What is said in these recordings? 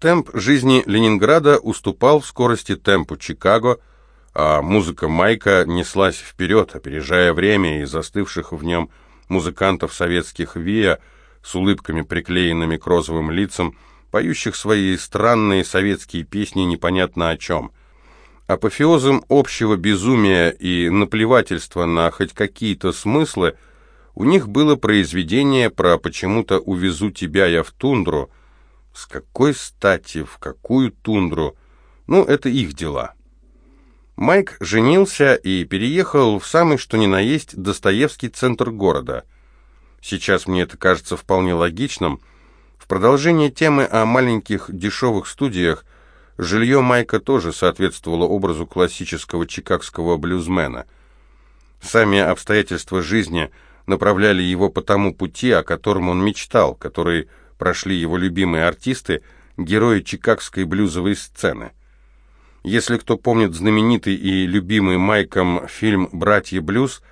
Темп жизни Ленинграда уступал в скорости темпу Чикаго, а музыка Майка неслась вперед, опережая время и застывших в нем музыкантов советских ВИА с улыбками, приклеенными к розовым лицам, поющих свои странные советские песни непонятно о чем. Апофеозом общего безумия и наплевательства на хоть какие-то смыслы у них было произведение про «почему-то увезу тебя я в тундру», с какой стати, в какую тундру? Ну, это их дела. Майк женился и переехал в самый что ни на есть Достоевский центр города. Сейчас мне это кажется вполне логичным. В продолжение темы о маленьких дешевых студиях жилье Майка тоже соответствовало образу классического чикагского блюзмена. Сами обстоятельства жизни направляли его по тому пути, о котором он мечтал, который прошли его любимые артисты, герои чикагской блюзовой сцены. Если кто помнит знаменитый и любимый Майком фильм «Братья Блюз»,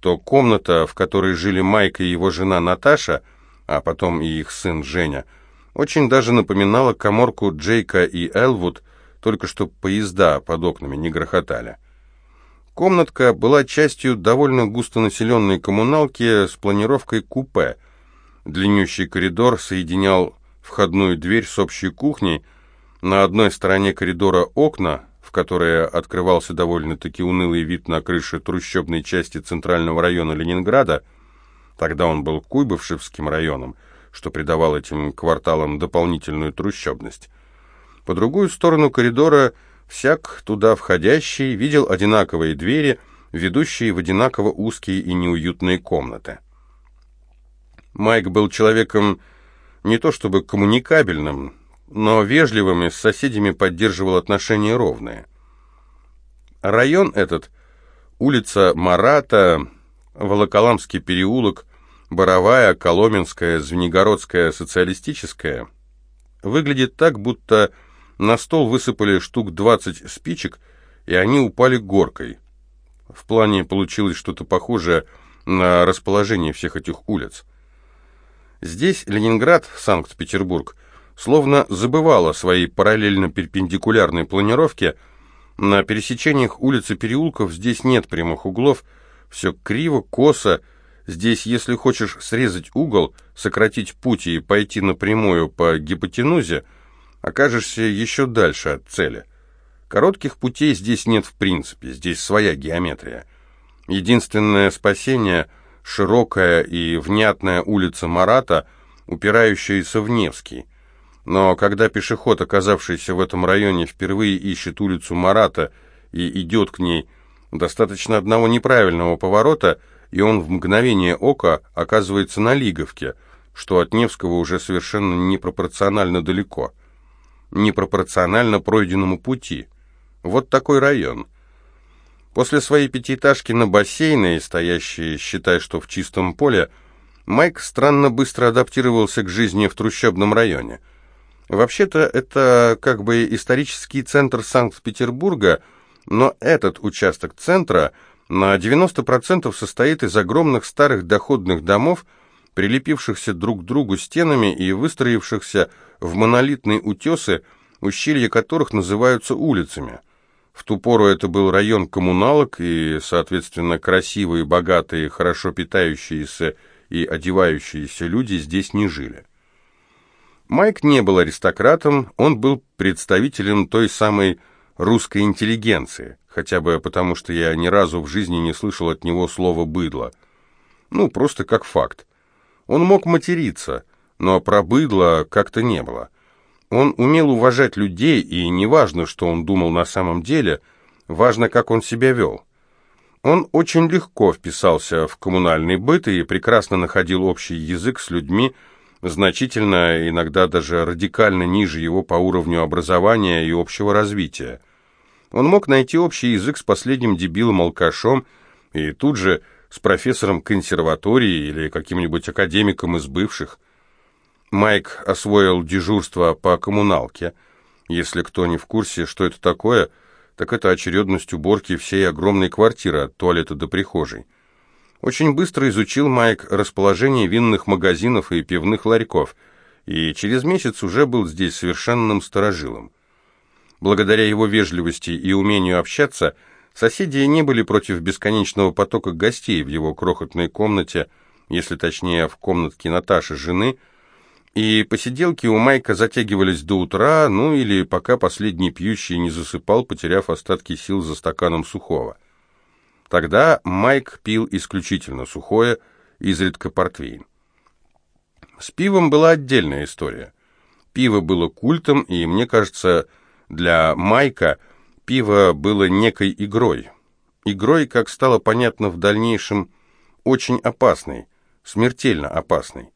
то комната, в которой жили Майк и его жена Наташа, а потом и их сын Женя, очень даже напоминала коморку Джейка и Элвуд, только что поезда под окнами не грохотали. Комнатка была частью довольно густонаселенной коммуналки с планировкой купе – Длиннющий коридор соединял входную дверь с общей кухней. На одной стороне коридора окна, в которые открывался довольно-таки унылый вид на крыше трущобной части центрального района Ленинграда. Тогда он был Куйбышевским районом, что придавало этим кварталам дополнительную трущобность. По другую сторону коридора всяк туда входящий видел одинаковые двери, ведущие в одинаково узкие и неуютные комнаты. Майк был человеком не то чтобы коммуникабельным, но вежливым и с соседями поддерживал отношения ровные. Район этот, улица Марата, Волоколамский переулок, Боровая, Коломенская, Звенигородская, Социалистическая, выглядит так, будто на стол высыпали штук 20 спичек, и они упали горкой. В плане получилось что-то похожее на расположение всех этих улиц. Здесь Ленинград, Санкт-Петербург, словно забывал о своей параллельно-перпендикулярной планировке. На пересечениях улиц и переулков здесь нет прямых углов, все криво, косо. Здесь, если хочешь срезать угол, сократить путь и пойти напрямую по гипотенузе, окажешься еще дальше от цели. Коротких путей здесь нет в принципе, здесь своя геометрия. Единственное спасение – широкая и внятная улица Марата, упирающаяся в Невский. Но когда пешеход, оказавшийся в этом районе, впервые ищет улицу Марата и идет к ней, достаточно одного неправильного поворота, и он в мгновение ока оказывается на Лиговке, что от Невского уже совершенно непропорционально далеко. Непропорционально пройденному пути. Вот такой район – После своей пятиэтажки на бассейне, стоящей, считай, что в чистом поле, Майк странно быстро адаптировался к жизни в трущобном районе. Вообще-то это как бы исторический центр Санкт-Петербурга, но этот участок центра на 90% состоит из огромных старых доходных домов, прилепившихся друг к другу стенами и выстроившихся в монолитные утесы, ущелья которых называются улицами – в ту пору это был район коммуналок, и, соответственно, красивые, богатые, хорошо питающиеся и одевающиеся люди здесь не жили. Майк не был аристократом, он был представителем той самой русской интеллигенции, хотя бы потому, что я ни разу в жизни не слышал от него слова «быдло». Ну, просто как факт. Он мог материться, но про быдло как-то не было. Он умел уважать людей, и не важно, что он думал на самом деле, важно, как он себя вел. Он очень легко вписался в коммунальный быт и прекрасно находил общий язык с людьми, значительно, иногда даже радикально ниже его по уровню образования и общего развития. Он мог найти общий язык с последним дебилом-алкашом и тут же с профессором консерватории или каким-нибудь академиком из бывших – Майк освоил дежурство по коммуналке. Если кто не в курсе, что это такое, так это очередность уборки всей огромной квартиры от туалета до прихожей. Очень быстро изучил Майк расположение винных магазинов и пивных ларьков, и через месяц уже был здесь совершенным сторожилом. Благодаря его вежливости и умению общаться, соседи не были против бесконечного потока гостей в его крохотной комнате, если точнее в комнатке Наташи, жены, и посиделки у Майка затягивались до утра, ну или пока последний пьющий не засыпал, потеряв остатки сил за стаканом сухого. Тогда Майк пил исключительно сухое, изредка портвейн. С пивом была отдельная история. Пиво было культом, и, мне кажется, для Майка пиво было некой игрой. Игрой, как стало понятно в дальнейшем, очень опасной, смертельно опасной.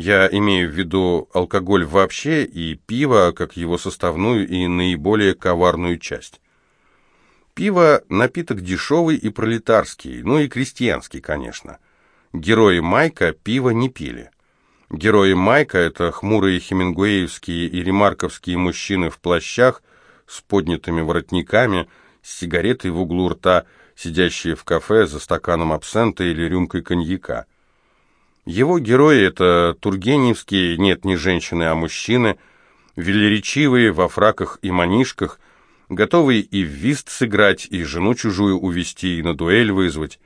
Я имею в виду алкоголь вообще и пиво как его составную и наиболее коварную часть. Пиво – напиток дешевый и пролетарский, ну и крестьянский, конечно. Герои Майка пиво не пили. Герои Майка – это хмурые хемингуэевские и ремарковские мужчины в плащах с поднятыми воротниками, с сигаретой в углу рта, сидящие в кафе за стаканом абсента или рюмкой коньяка – его герои — это тургеневские, нет, не женщины, а мужчины, велеречивые, во фраках и манишках, готовые и в вист сыграть, и жену чужую увести, и на дуэль вызвать.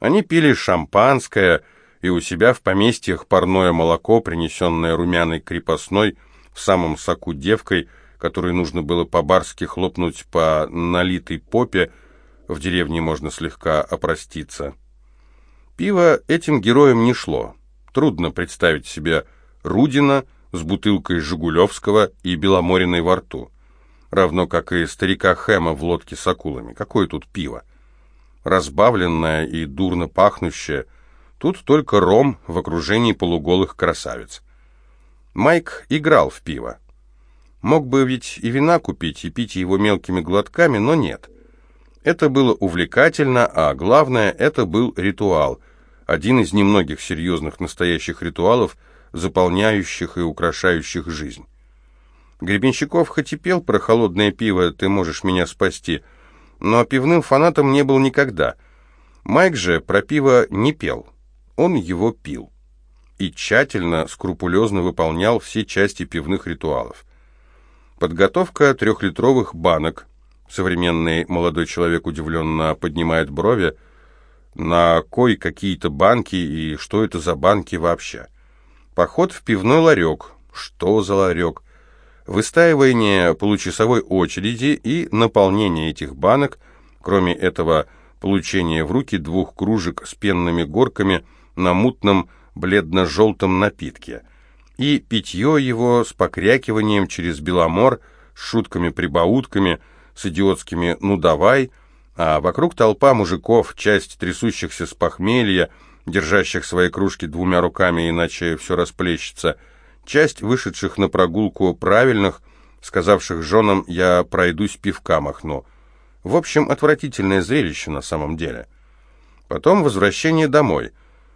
Они пили шампанское, и у себя в поместьях парное молоко, принесенное румяной крепостной, в самом соку девкой, которой нужно было по-барски хлопнуть по налитой попе, в деревне можно слегка опроститься. Пиво этим героям не шло. Трудно представить себе Рудина с бутылкой Жигулевского и Беломориной во рту. Равно как и старика Хэма в лодке с акулами. Какое тут пиво? Разбавленное и дурно пахнущее. Тут только ром в окружении полуголых красавиц. Майк играл в пиво. Мог бы ведь и вина купить, и пить его мелкими глотками, но нет. Это было увлекательно, а главное, это был ритуал, один из немногих серьезных настоящих ритуалов, заполняющих и украшающих жизнь. Гребенщиков хоть и пел про холодное пиво «Ты можешь меня спасти», но пивным фанатом не был никогда. Майк же про пиво не пел, он его пил. И тщательно, скрупулезно выполнял все части пивных ритуалов. Подготовка трехлитровых банок – Современный молодой человек удивленно поднимает брови. На кой какие-то банки и что это за банки вообще? Поход в пивной ларек. Что за ларек? Выстаивание получасовой очереди и наполнение этих банок, кроме этого получение в руки двух кружек с пенными горками на мутном бледно-желтом напитке и питье его с покрякиванием через беломор, с шутками-прибаутками – с идиотскими «ну давай», а вокруг толпа мужиков, часть трясущихся с похмелья, держащих свои кружки двумя руками, иначе все расплещется, часть вышедших на прогулку правильных, сказавших женам «я пройдусь пивка махну». В общем, отвратительное зрелище на самом деле. Потом возвращение домой.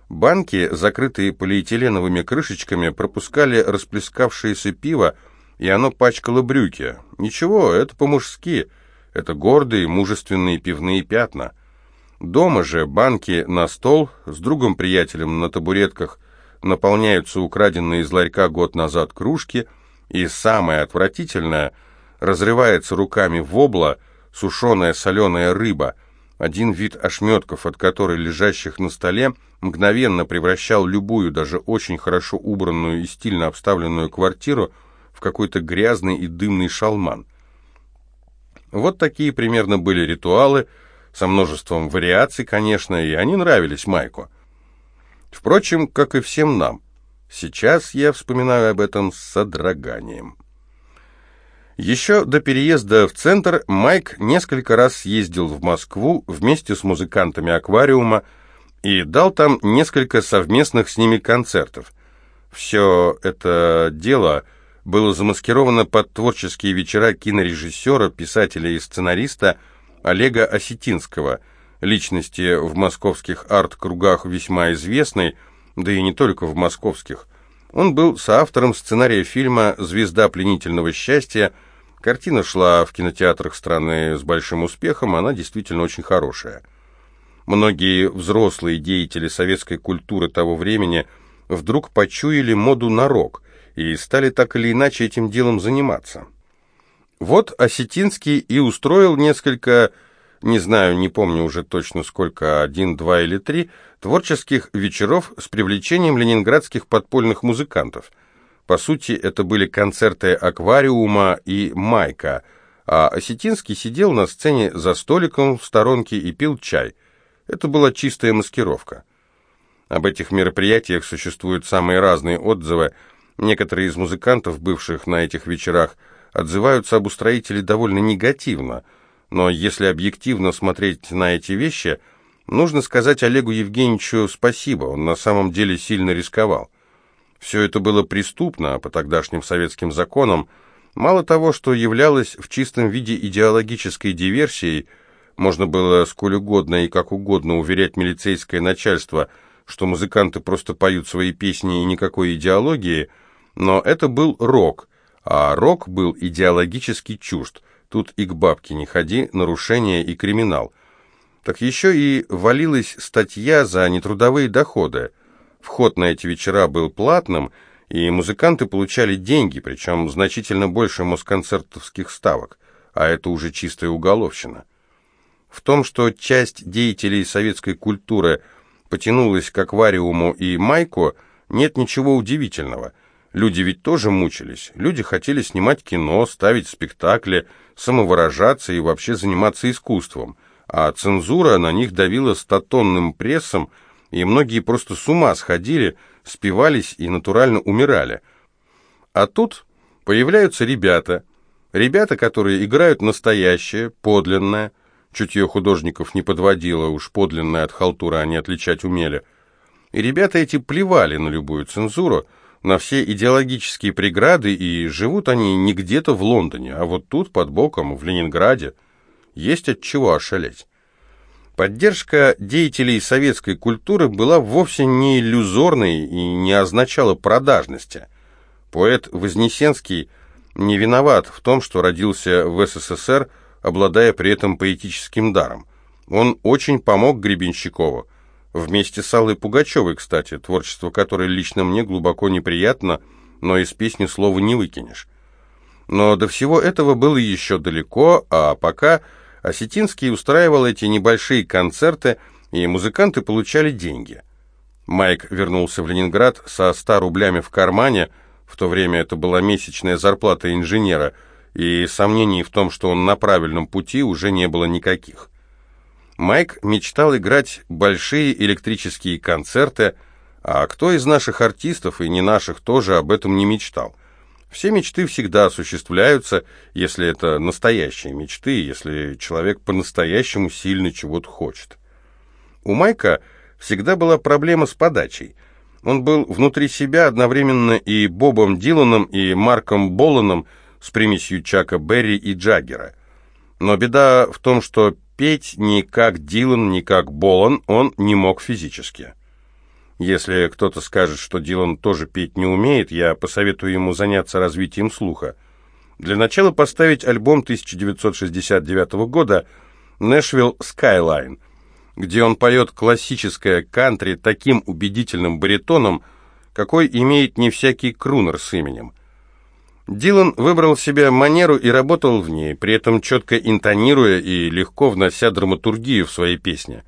Банки, закрытые полиэтиленовыми крышечками, пропускали расплескавшееся пиво, и оно пачкало брюки. Ничего, это по-мужски. Это гордые, мужественные пивные пятна. Дома же банки на стол, с другом-приятелем на табуретках наполняются украденные из ларька год назад кружки, и самое отвратительное, разрывается руками вобла сушеная соленая рыба, один вид ошметков, от которой лежащих на столе, мгновенно превращал любую, даже очень хорошо убранную и стильно обставленную квартиру в какой-то грязный и дымный шалман. Вот такие примерно были ритуалы, со множеством вариаций, конечно, и они нравились Майку. Впрочем, как и всем нам. Сейчас я вспоминаю об этом с содроганием. Еще до переезда в центр Майк несколько раз съездил в Москву вместе с музыкантами аквариума и дал там несколько совместных с ними концертов. Все это дело было замаскировано под творческие вечера кинорежиссера, писателя и сценариста Олега Осетинского, личности в московских арт-кругах весьма известной, да и не только в московских. Он был соавтором сценария фильма «Звезда пленительного счастья». Картина шла в кинотеатрах страны с большим успехом, она действительно очень хорошая. Многие взрослые деятели советской культуры того времени вдруг почуяли моду на рок – и стали так или иначе этим делом заниматься. Вот Осетинский и устроил несколько, не знаю, не помню уже точно сколько, один, два или три, творческих вечеров с привлечением ленинградских подпольных музыкантов. По сути, это были концерты «Аквариума» и «Майка», а Осетинский сидел на сцене за столиком в сторонке и пил чай. Это была чистая маскировка. Об этих мероприятиях существуют самые разные отзывы. Некоторые из музыкантов, бывших на этих вечерах, отзываются об устроителе довольно негативно, но если объективно смотреть на эти вещи, нужно сказать Олегу Евгеньевичу спасибо, он на самом деле сильно рисковал. Все это было преступно по тогдашним советским законам, мало того, что являлось в чистом виде идеологической диверсией, можно было сколь угодно и как угодно уверять милицейское начальство, что музыканты просто поют свои песни и никакой идеологии, но это был рок – а рок был идеологически чужд. Тут и к бабке не ходи, нарушение и криминал. Так еще и валилась статья за нетрудовые доходы. Вход на эти вечера был платным, и музыканты получали деньги, причем значительно больше москонцертовских ставок, а это уже чистая уголовщина. В том, что часть деятелей советской культуры потянулась к аквариуму и майку, нет ничего удивительного – Люди ведь тоже мучились. Люди хотели снимать кино, ставить спектакли, самовыражаться и вообще заниматься искусством. А цензура на них давила статонным прессом, и многие просто с ума сходили, спивались и натурально умирали. А тут появляются ребята, ребята, которые играют настоящее, подлинное, чутье художников не подводило, уж подлинное от халтуры они отличать умели. И ребята эти плевали на любую цензуру, на все идеологические преграды, и живут они не где-то в Лондоне, а вот тут, под боком, в Ленинграде. Есть от чего ошалеть. Поддержка деятелей советской культуры была вовсе не иллюзорной и не означала продажности. Поэт Вознесенский не виноват в том, что родился в СССР, обладая при этом поэтическим даром. Он очень помог Гребенщикову. Вместе с Аллой Пугачевой, кстати, творчество которой лично мне глубоко неприятно, но из песни слова не выкинешь. Но до всего этого было еще далеко, а пока Осетинский устраивал эти небольшие концерты, и музыканты получали деньги. Майк вернулся в Ленинград со 100 рублями в кармане, в то время это была месячная зарплата инженера, и сомнений в том, что он на правильном пути, уже не было никаких. Майк мечтал играть большие электрические концерты, а кто из наших артистов и не наших тоже об этом не мечтал? Все мечты всегда осуществляются, если это настоящие мечты, если человек по-настоящему сильно чего-то хочет. У Майка всегда была проблема с подачей. Он был внутри себя одновременно и Бобом Диланом, и Марком Боланом с примесью Чака Берри и Джаггера. Но беда в том, что петь ни как Дилан, ни как Болан он не мог физически. Если кто-то скажет, что Дилан тоже петь не умеет, я посоветую ему заняться развитием слуха. Для начала поставить альбом 1969 года «Нэшвилл Skyline», где он поет классическое кантри таким убедительным баритоном, какой имеет не всякий крунер с именем. Дилан выбрал себе манеру и работал в ней, при этом четко интонируя и легко внося драматургию в свои песни.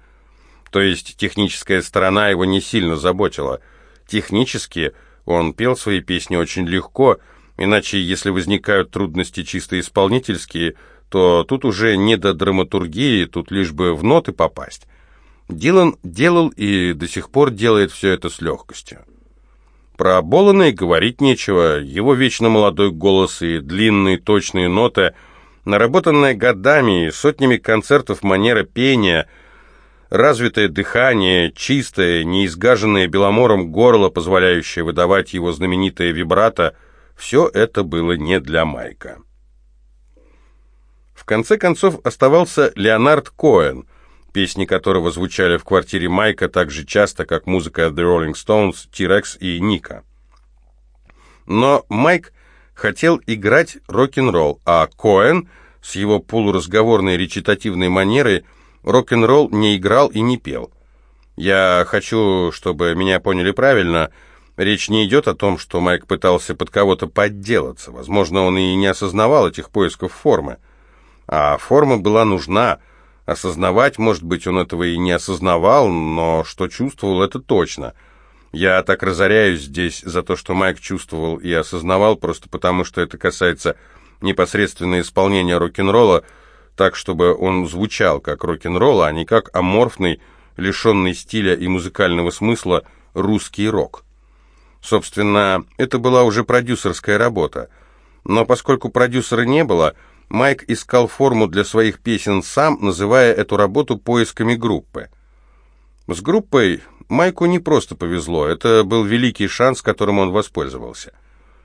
То есть техническая сторона его не сильно заботила. Технически он пел свои песни очень легко, иначе если возникают трудности чисто исполнительские, то тут уже не до драматургии, тут лишь бы в ноты попасть. Дилан делал и до сих пор делает все это с легкостью. Про Болана и говорить нечего, его вечно молодой голос и длинные точные ноты, наработанная годами и сотнями концертов манера пения, развитое дыхание, чистое, неизгаженное беломором горло, позволяющее выдавать его знаменитое вибрато, все это было не для Майка. В конце концов оставался Леонард Коэн – песни которого звучали в квартире Майка так же часто, как музыка The Rolling Stones, T-Rex и Ника. Но Майк хотел играть рок-н-ролл, а Коэн с его полуразговорной речитативной манерой рок-н-ролл не играл и не пел. Я хочу, чтобы меня поняли правильно, Речь не идет о том, что Майк пытался под кого-то подделаться. Возможно, он и не осознавал этих поисков формы. А форма была нужна. Осознавать, может быть, он этого и не осознавал, но что чувствовал, это точно. Я так разоряюсь здесь за то, что Майк чувствовал и осознавал, просто потому что это касается непосредственно исполнения рок-н-ролла, так, чтобы он звучал как рок-н-ролл, а не как аморфный, лишенный стиля и музыкального смысла русский рок. Собственно, это была уже продюсерская работа. Но поскольку продюсера не было, Майк искал форму для своих песен сам, называя эту работу поисками группы. С группой Майку не просто повезло, это был великий шанс, которым он воспользовался.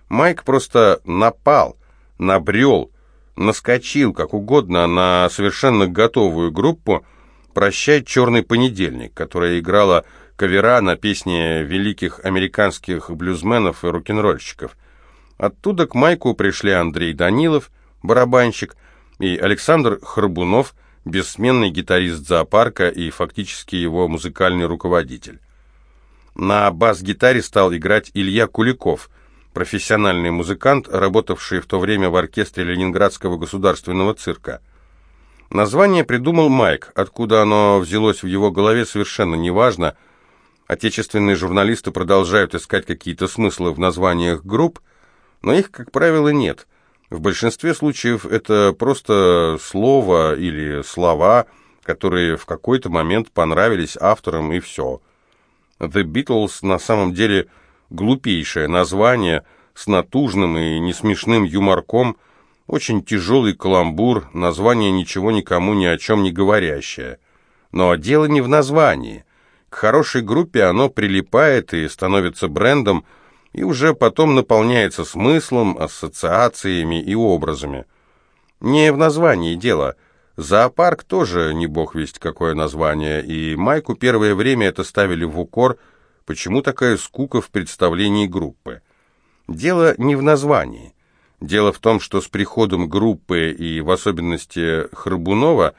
Майк просто напал, набрел, наскочил, как угодно, на совершенно готовую группу «Прощай, черный понедельник», которая играла кавера на песни великих американских блюзменов и рок-н-ролльщиков. Оттуда к Майку пришли Андрей Данилов, барабанщик, и Александр Храбунов, бессменный гитарист зоопарка и фактически его музыкальный руководитель. На бас-гитаре стал играть Илья Куликов, профессиональный музыкант, работавший в то время в оркестре Ленинградского государственного цирка. Название придумал Майк, откуда оно взялось в его голове совершенно неважно – Отечественные журналисты продолжают искать какие-то смыслы в названиях групп, но их, как правило, нет. В большинстве случаев это просто слово или слова, которые в какой-то момент понравились авторам, и все. The Beatles на самом деле глупейшее название с натужным и несмешным юморком, очень тяжелый каламбур, название ничего никому ни о чем не говорящее. Но дело не в названии – к хорошей группе оно прилипает и становится брендом, и уже потом наполняется смыслом, ассоциациями и образами. Не в названии дело. Зоопарк тоже не бог весть какое название, и Майку первое время это ставили в укор, почему такая скука в представлении группы. Дело не в названии. Дело в том, что с приходом группы и в особенности Храбунова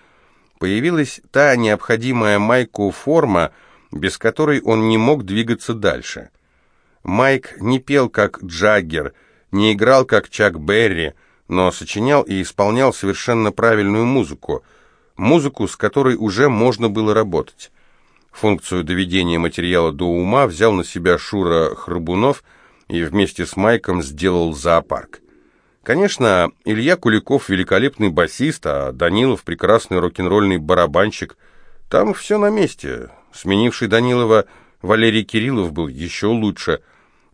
появилась та необходимая Майку форма, без которой он не мог двигаться дальше. Майк не пел как Джаггер, не играл как Чак Берри, но сочинял и исполнял совершенно правильную музыку, музыку, с которой уже можно было работать. Функцию доведения материала до ума взял на себя Шура Храбунов и вместе с Майком сделал зоопарк. Конечно, Илья Куликов великолепный басист, а Данилов прекрасный рок-н-ролльный барабанщик. Там все на месте. Сменивший Данилова Валерий Кириллов был еще лучше.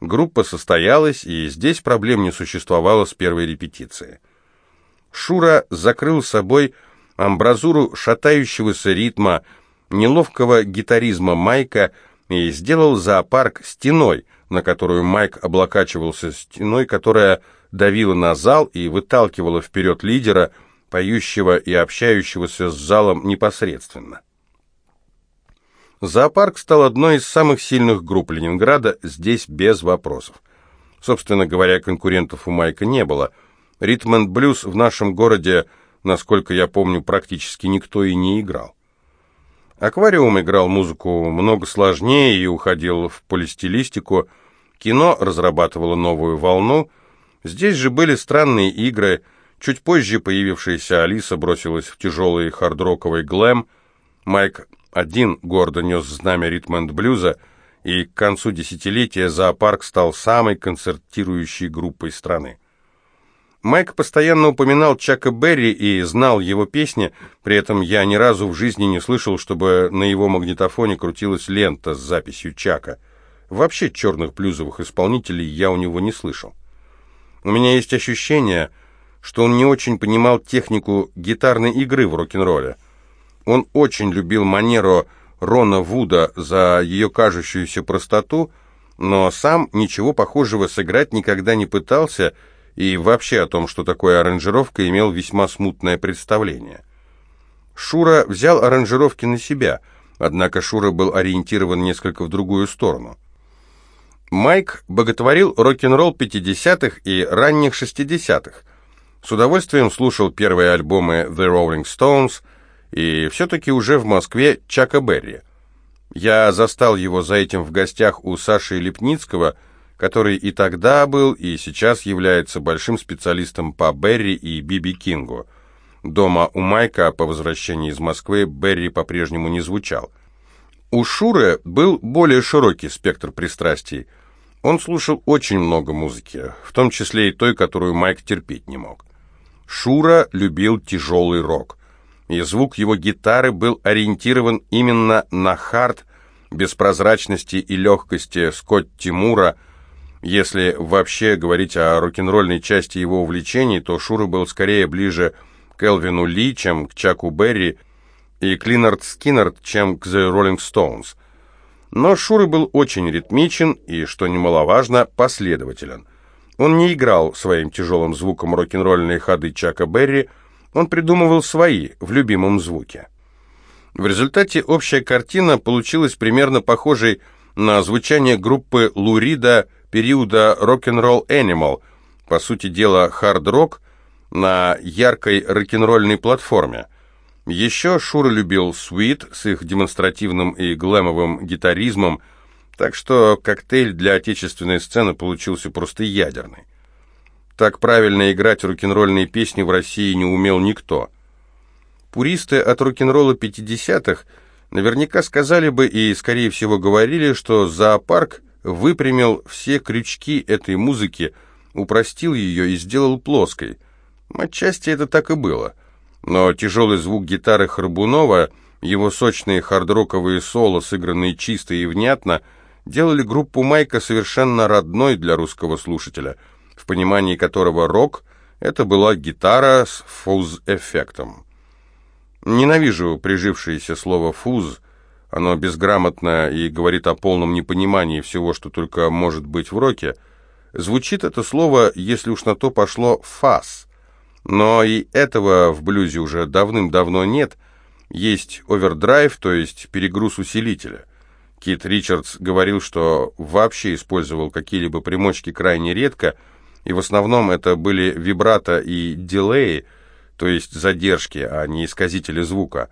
Группа состоялась, и здесь проблем не существовало с первой репетиции. Шура закрыл собой амбразуру шатающегося ритма, неловкого гитаризма Майка и сделал зоопарк стеной, на которую Майк облокачивался стеной, которая давила на зал и выталкивала вперед лидера, поющего и общающегося с залом непосредственно. Зоопарк стал одной из самых сильных групп Ленинграда, здесь без вопросов. Собственно говоря, конкурентов у Майка не было. Ритм блюз в нашем городе, насколько я помню, практически никто и не играл. Аквариум играл музыку много сложнее и уходил в полистилистику. Кино разрабатывало новую волну. Здесь же были странные игры. Чуть позже появившаяся Алиса бросилась в тяжелый хардроковый глэм. Майк один гордо нес знамя ритм-энд-блюза, и к концу десятилетия зоопарк стал самой концертирующей группой страны. Майк постоянно упоминал Чака Берри и знал его песни, при этом я ни разу в жизни не слышал, чтобы на его магнитофоне крутилась лента с записью Чака. Вообще черных блюзовых исполнителей я у него не слышал. У меня есть ощущение, что он не очень понимал технику гитарной игры в рок-н-ролле. Он очень любил манеру Рона Вуда за ее кажущуюся простоту, но сам ничего похожего сыграть никогда не пытался и вообще о том, что такое аранжировка, имел весьма смутное представление. Шура взял аранжировки на себя, однако Шура был ориентирован несколько в другую сторону. Майк боготворил рок-н-ролл 50-х и ранних 60-х. С удовольствием слушал первые альбомы The Rolling Stones – и все-таки уже в Москве Чака Берри. Я застал его за этим в гостях у Саши Лепницкого, который и тогда был, и сейчас является большим специалистом по Берри и Биби Кингу. Дома у Майка по возвращении из Москвы Берри по-прежнему не звучал. У Шуры был более широкий спектр пристрастий. Он слушал очень много музыки, в том числе и той, которую Майк терпеть не мог. Шура любил тяжелый рок, и звук его гитары был ориентирован именно на хард, без прозрачности и легкости Скотт Тимура. Если вообще говорить о рок-н-ролльной части его увлечений, то Шура был скорее ближе к Элвину Ли, чем к Чаку Берри, и к Линард Скиннерд, чем к The Rolling Stones. Но Шура был очень ритмичен и, что немаловажно, последователен. Он не играл своим тяжелым звуком рок-н-ролльные ходы Чака Берри, он придумывал свои в любимом звуке. В результате общая картина получилась примерно похожей на звучание группы Лурида периода Rock'n'Roll Animal, по сути дела хард-рок, на яркой рок-н-ролльной платформе. Еще Шура любил Sweet с их демонстративным и глэмовым гитаризмом, так что коктейль для отечественной сцены получился просто ядерный. Так правильно играть рок-н-ролльные песни в России не умел никто. Пуристы от рок-н-ролла 50-х наверняка сказали бы и, скорее всего, говорили, что зоопарк выпрямил все крючки этой музыки, упростил ее и сделал плоской. Отчасти это так и было. Но тяжелый звук гитары Харбунова, его сочные хардроковые соло, сыгранные чисто и внятно – делали группу Майка совершенно родной для русского слушателя, в понимании которого рок — это была гитара с фуз-эффектом. Ненавижу прижившееся слово «фуз», оно безграмотно и говорит о полном непонимании всего, что только может быть в роке. Звучит это слово, если уж на то пошло, «фас». Но и этого в блюзе уже давным-давно нет. Есть овердрайв, то есть перегруз усилителя. Кит Ричардс говорил, что вообще использовал какие-либо примочки крайне редко, и в основном это были вибрато и дилеи, то есть задержки, а не исказители звука.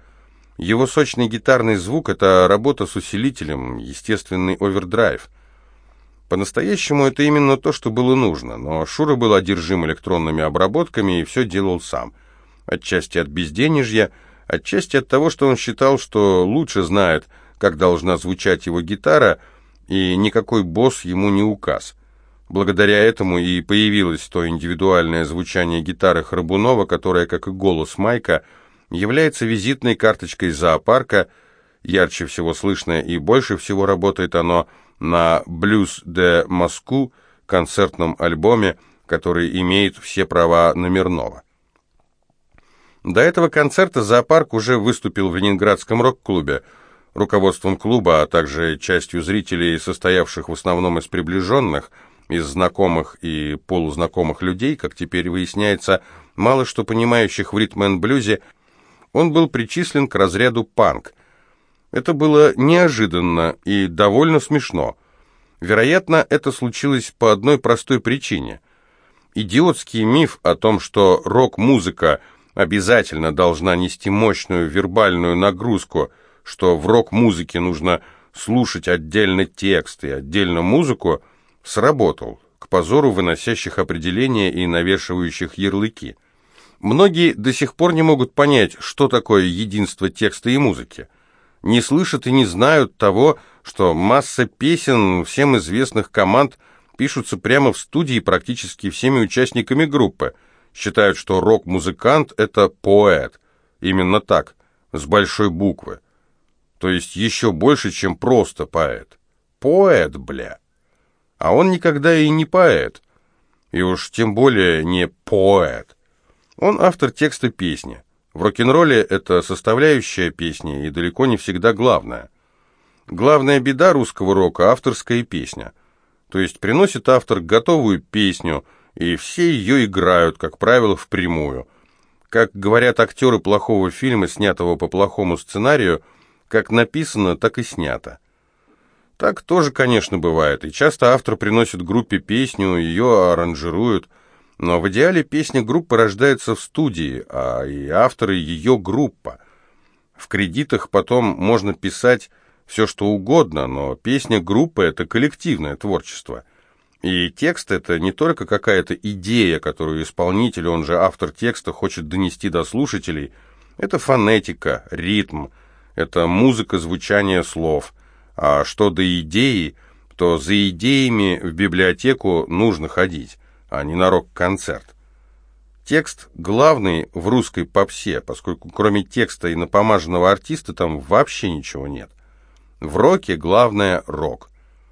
Его сочный гитарный звук – это работа с усилителем, естественный овердрайв. По-настоящему это именно то, что было нужно, но Шура был одержим электронными обработками и все делал сам. Отчасти от безденежья, отчасти от того, что он считал, что лучше знает – как должна звучать его гитара, и никакой босс ему не указ. Благодаря этому и появилось то индивидуальное звучание гитары Храбунова, которое, как и голос Майка, является визитной карточкой зоопарка, ярче всего слышно и больше всего работает оно на «Блюз де Москву» концертном альбоме, который имеет все права номерного. До этого концерта зоопарк уже выступил в Ленинградском рок-клубе – руководством клуба, а также частью зрителей, состоявших в основном из приближенных, из знакомых и полузнакомых людей, как теперь выясняется, мало что понимающих в ритм-н-блюзе, он был причислен к разряду панк. Это было неожиданно и довольно смешно. Вероятно, это случилось по одной простой причине. Идиотский миф о том, что рок-музыка обязательно должна нести мощную вербальную нагрузку – что в рок-музыке нужно слушать отдельно текст и отдельно музыку, сработал, к позору выносящих определения и навешивающих ярлыки. Многие до сих пор не могут понять, что такое единство текста и музыки. Не слышат и не знают того, что масса песен всем известных команд пишутся прямо в студии практически всеми участниками группы. Считают, что рок-музыкант – это поэт. Именно так, с большой буквы то есть еще больше, чем просто поэт. Поэт, бля. А он никогда и не поэт, и уж тем более не поэт. Он автор текста песни. В рок-н-ролле это составляющая песни и далеко не всегда главная. Главная беда русского рока – авторская песня. То есть приносит автор готовую песню, и все ее играют, как правило, впрямую. Как говорят актеры плохого фильма, снятого по плохому сценарию – как написано, так и снято. Так тоже, конечно, бывает, и часто автор приносит группе песню, ее аранжируют, но в идеале песня группы рождается в студии, а и авторы ее группа. В кредитах потом можно писать все, что угодно, но песня группы – это коллективное творчество. И текст это не только какая-то идея, которую исполнитель, он же автор текста, хочет донести до слушателей. Это фонетика, ритм, это музыка звучания слов. А что до идеи, то за идеями в библиотеку нужно ходить, а не на рок-концерт. Текст главный в русской попсе, поскольку кроме текста и напомаженного артиста там вообще ничего нет. В роке главное рок.